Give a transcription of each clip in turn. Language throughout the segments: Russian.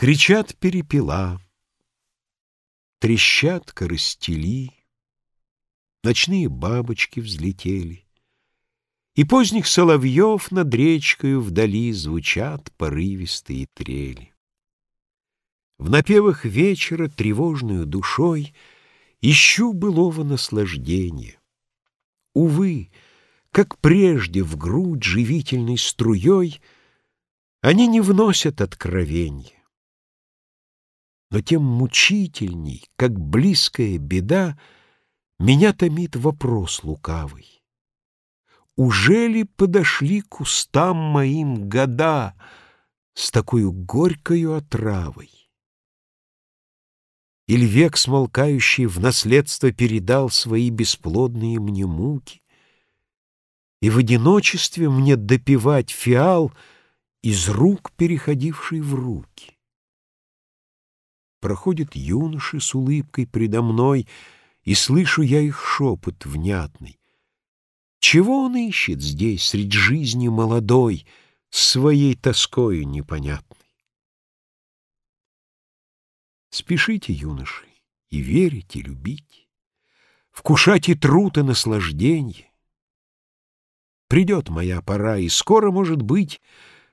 Кричат перепела, трещат коростели, Ночные бабочки взлетели, И поздних соловьев над речкою вдали Звучат порывистые трели. В напевах вечера тревожную душой Ищу былого наслаждения. Увы, как прежде в грудь живительной струей Они не вносят откровенья но тем мучительней, как близкая беда, меня томит вопрос лукавый. Ужели подошли к устам моим года с такой горькою отравой? Или век смолкающий в наследство передал свои бесплодные мне муки, и в одиночестве мне допивать фиал из рук, переходивший в руки? Проходят юноши с улыбкой предо мной, И слышу я их шепот внятный. Чего он ищет здесь, средь жизни молодой, С своей тоскою непонятной? Спешите, юноши, и верите, и любить, Вкушать и труд, и наслажденье. Придет моя пора, и скоро, может быть,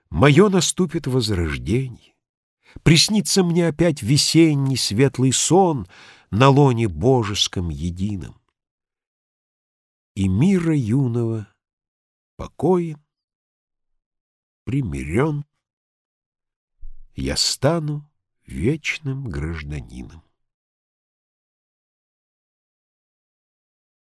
Мое наступит возрождение. Приснится мне опять весенний светлый сон На лоне божеском едином. И мира юного покоен, примирен, Я стану вечным гражданином.